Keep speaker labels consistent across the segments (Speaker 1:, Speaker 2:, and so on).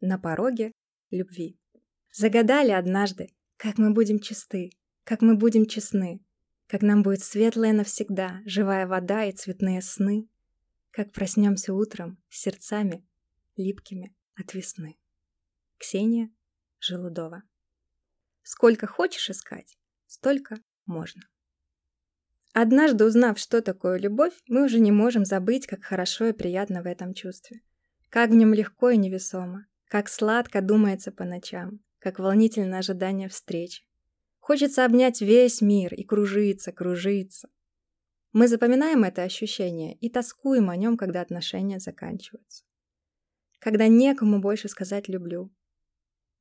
Speaker 1: на пороге любви. Загадали однажды, как мы будем чисты, как мы будем честны, как нам будет светлая навсегда, живая вода и цветные сны, как проснемся утром с сердцами липкими от весны. Ксения Желудова. Сколько хочешь искать, столько можно. Однажды узнав, что такое любовь, мы уже не можем забыть, как хорошо и приятно в этом чувстве. Как в нем легко и невесомо, как сладко думается по ночам, как волнительно ожидание встречи. Хочется обнять весь мир и кружиться, кружиться. Мы запоминаем это ощущение и тоскуем о нем, когда отношения заканчиваются. Когда некому больше сказать «люблю»,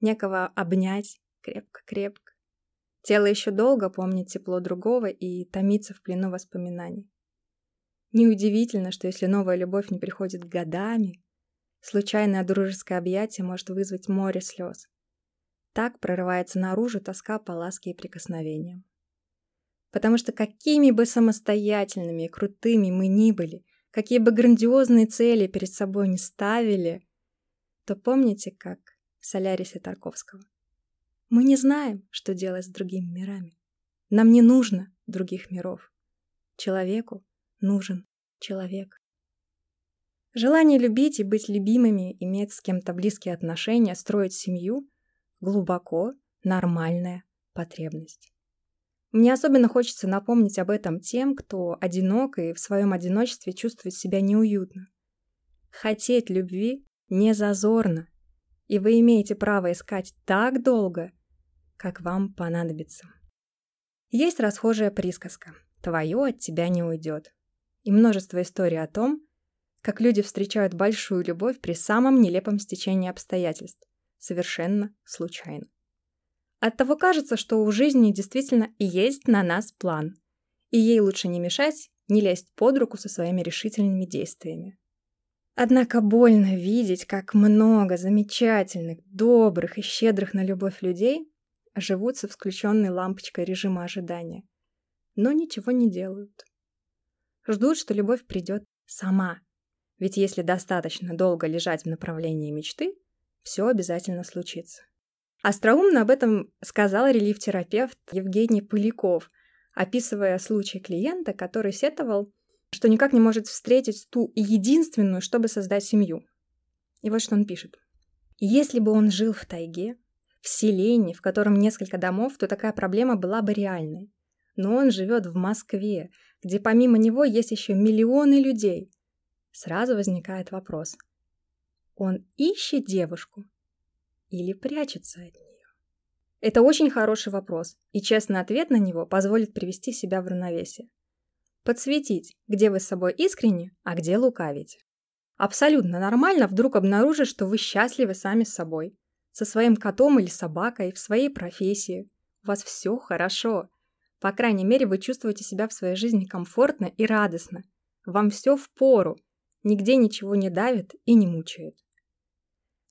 Speaker 1: некого обнять крепко-крепко. Тело еще долго помнит тепло другого и томится в плену воспоминаний. Неудивительно, что если новая любовь не приходит годами, случайное дружеское объятие может вызвать море слез. Так прорывается наружу тоска по ласке и прикосновениям. Потому что какими бы самостоятельными и крутыми мы ни были, какие бы грандиозные цели перед собой не ставили, то помните, как в Солярисе Тарковского. Мы не знаем, что делать с другими мирами. Нам не нужно других миров. Человеку нужен человек. Желание любить и быть любимыми, иметь с кем-то близкие отношения, строить семью глубоко нормальная потребность. Мне особенно хочется напомнить об этом тем, кто одинок и в своем одиночестве чувствует себя неуютно. Хотеть любви не зазорно, и вы имеете право искать так долго, как вам понадобится. Есть расхожая присказка «твое от тебя не уйдет» и множество историй о том, как люди встречают большую любовь при самом нелепом стечении обстоятельств, совершенно случайно. Оттого кажется, что у жизни действительно есть на нас план, и ей лучше не мешать, не лезть под руку со своими решительными действиями. Однако больно видеть, как много замечательных, добрых и щедрых на любовь людей живут со включенной лампочкой режима ожидания, но ничего не делают. Ждут, что любовь придет сама. Ведь если достаточно долго лежать в направлении мечты, все обязательно случится. Остроумно об этом сказал релиф-терапевт Евгений Поляков, описывая случай клиента, который сетовал, что никак не может встретить ту единственную, чтобы создать семью. И вот что он пишет. Если бы он жил в тайге, в селении, в котором несколько домов, то такая проблема была бы реальной. Но он живет в Москве, где помимо него есть еще миллионы людей. Сразу возникает вопрос. Он ищет девушку или прячется от нее? Это очень хороший вопрос, и честный ответ на него позволит привести себя в равновесие. Подсветить, где вы с собой искренне, а где лукавите. Абсолютно нормально вдруг обнаружить, что вы счастливы сами с собой, со своим котом или собакой, в своей профессии. У вас все хорошо. По крайней мере, вы чувствуете себя в своей жизни комфортно и радостно. Вам все в пору, нигде ничего не давит и не мучает.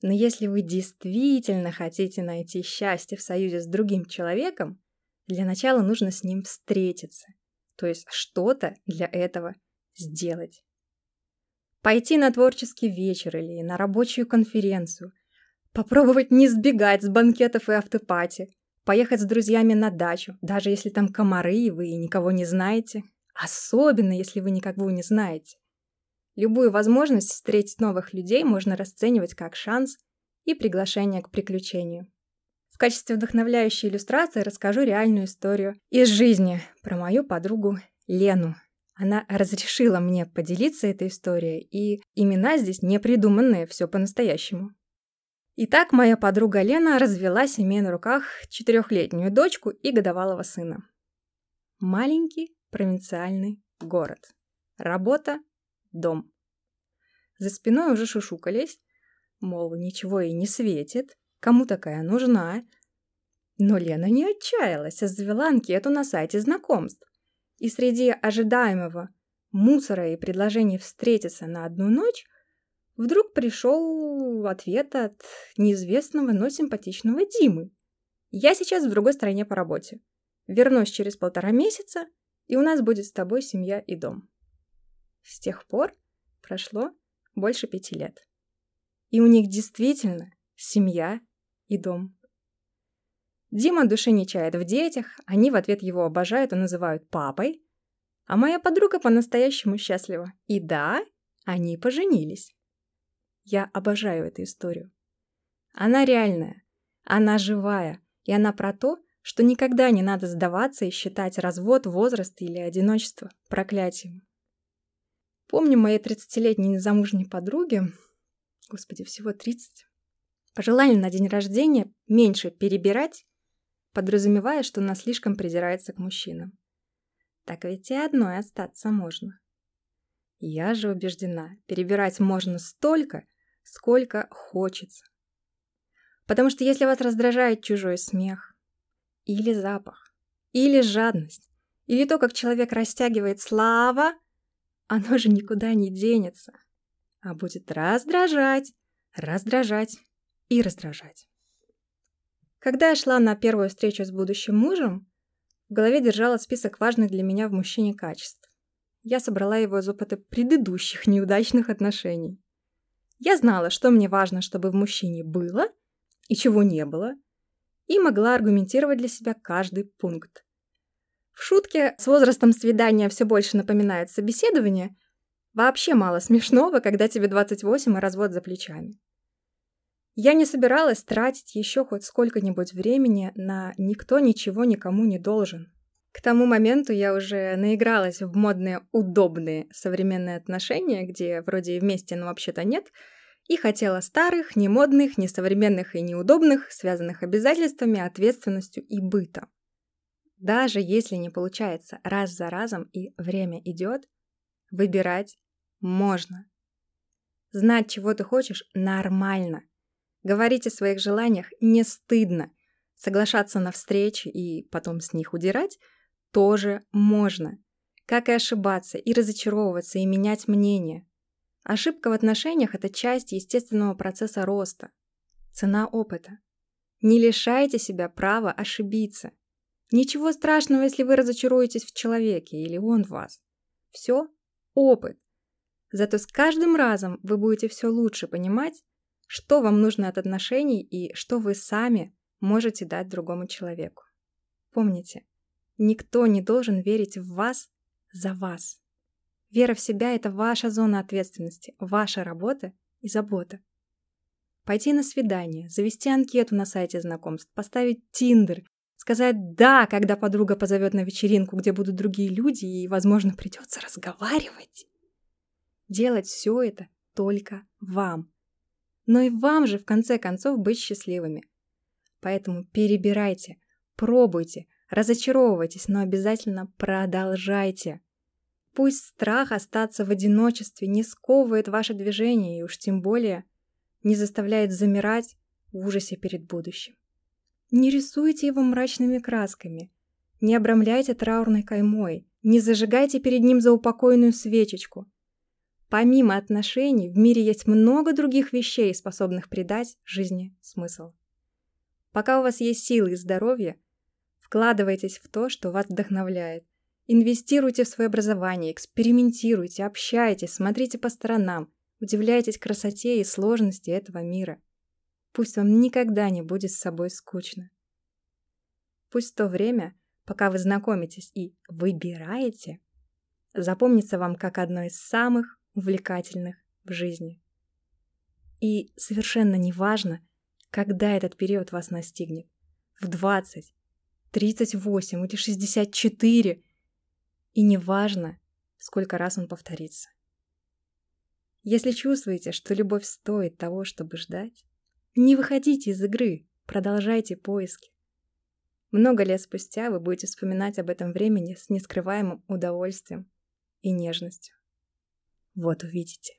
Speaker 1: Но если вы действительно хотите найти счастье в союзе с другим человеком, для начала нужно с ним встретиться, то есть что-то для этого сделать. Пойти на творческий вечер или на рабочую конференцию, попробовать не сбегать с банкетов и автопати, поехать с друзьями на дачу, даже если там комары и вы никого не знаете, особенно если вы никого не знаете. Любую возможность встретить новых людей можно расценивать как шанс и приглашение к приключению. В качестве вдохновляющей иллюстрации расскажу реальную историю из жизни про мою подругу Лену. Она разрешила мне поделиться этой историей, и имена здесь не придуманные, все по-настоящему. Итак, моя подруга Лена развелась, имея на руках четырехлетнюю дочку и годовалого сына. Маленький провинциальный город. Работа дом. За спиной уже шушукались, мол, ничего ей не светит, кому такая нужна. Но Лена не отчаялась, а завела анкету на сайте знакомств. И среди ожидаемого мусора и предложений встретиться на одну ночь вдруг пришел ответ от неизвестного, но симпатичного Димы. «Я сейчас в другой стране по работе. Вернусь через полтора месяца, и у нас будет с тобой семья и дом». С тех пор прошло больше пяти лет. И у них действительно семья и дом. Дима души не чает в детях, они в ответ его обожают и называют папой, а моя подруга по-настоящему счастлива. И да, они поженились. Я обожаю эту историю. Она реальная, она живая, и она про то, что никогда не надо сдаваться и считать развод, возраст или одиночество проклятием. Помню моей 30-летней незамужней подруге, господи, всего 30, пожелали на день рождения меньше перебирать, подразумевая, что она слишком придирается к мужчинам. Так ведь и одной остаться можно. Я же убеждена, перебирать можно столько, сколько хочется. Потому что если вас раздражает чужой смех, или запах, или жадность, или то, как человек растягивает слава, оно же никуда не денется, а будет раздражать, раздражать и раздражать. Когда я шла на первую встречу с будущим мужем, в голове держала список важных для меня в мужчине качеств. Я собрала его из опыта предыдущих неудачных отношений. Я знала, что мне важно, чтобы в мужчине было и чего не было, и могла аргументировать для себя каждый пункт. В шутке с возрастом свидания все больше напоминает собеседование. Вообще мало смешного, когда тебе 28 и развод за плечами. Я не собиралась тратить еще хоть сколько-нибудь времени на «никто ничего никому не должен». К тому моменту я уже наигралась в модные удобные современные отношения, где вроде и вместе, но вообще-то нет, и хотела старых, не модных, не современных и неудобных, связанных обязательствами, ответственностью и бытом. Даже если не получается раз за разом и время идет, выбирать можно. Знать, чего ты хочешь, нормально – Говорить о своих желаниях не стыдно. Соглашаться на встречи и потом с них удирать тоже можно. Как и ошибаться, и разочаровываться, и менять мнение. Ошибка в отношениях – это часть естественного процесса роста. Цена опыта. Не лишайте себя права ошибиться. Ничего страшного, если вы разочаруетесь в человеке или он в вас. Все – опыт. Зато с каждым разом вы будете все лучше понимать, что вам нужно от отношений и что вы сами можете дать другому человеку. Помните, никто не должен верить в вас за вас. Вера в себя – это ваша зона ответственности, ваша работа и забота. Пойти на свидание, завести анкету на сайте знакомств, поставить тиндер, сказать «да», когда подруга позовет на вечеринку, где будут другие люди и, возможно, придется разговаривать. Делать все это только вам – но и вам же в конце концов быть счастливыми. Поэтому перебирайте, пробуйте, разочаровывайтесь, но обязательно продолжайте. Пусть страх остаться в одиночестве не сковывает ваше движение и уж тем более не заставляет замирать в ужасе перед будущим. Не рисуйте его мрачными красками, не обрамляйте траурной каймой, не зажигайте перед ним заупокойную свечечку. Помимо отношений, в мире есть много других вещей, способных придать жизни смысл. Пока у вас есть силы и здоровье, вкладывайтесь в то, что вас вдохновляет. Инвестируйте в свое образование, экспериментируйте, общайтесь, смотрите по сторонам, удивляйтесь красоте и сложности этого мира. Пусть вам никогда не будет с собой скучно. Пусть то время, пока вы знакомитесь и выбираете, запомнится вам как одно из самых увлекательных в жизни. И совершенно не важно, когда этот период вас настигнет. В 20, 38 или 64. И не важно, сколько раз он повторится. Если чувствуете, что любовь стоит того, чтобы ждать, не выходите из игры, продолжайте поиски. Много лет спустя вы будете вспоминать об этом времени с нескрываемым удовольствием и нежностью. Вот увидите.